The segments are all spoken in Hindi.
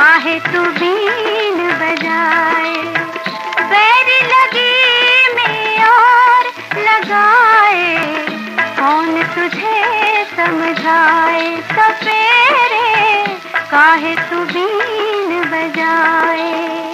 काहे तू बीन बजाए। पैर लगे में और लगाए। कौन तुझे समझाए? सपेरे, काहे तू बीन बजाए?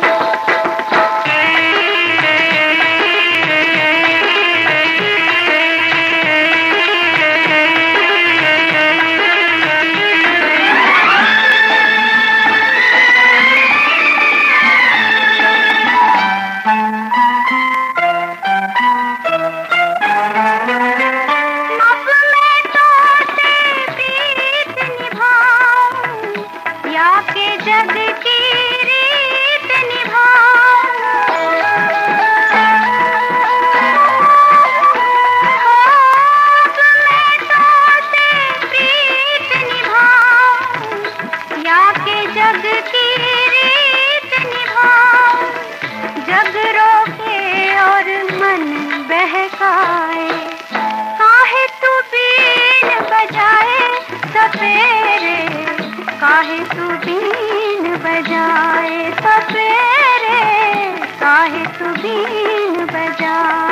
काहे तू बीन बजाए तो सफेरे काहे तू बीन बजाए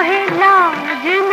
है लाज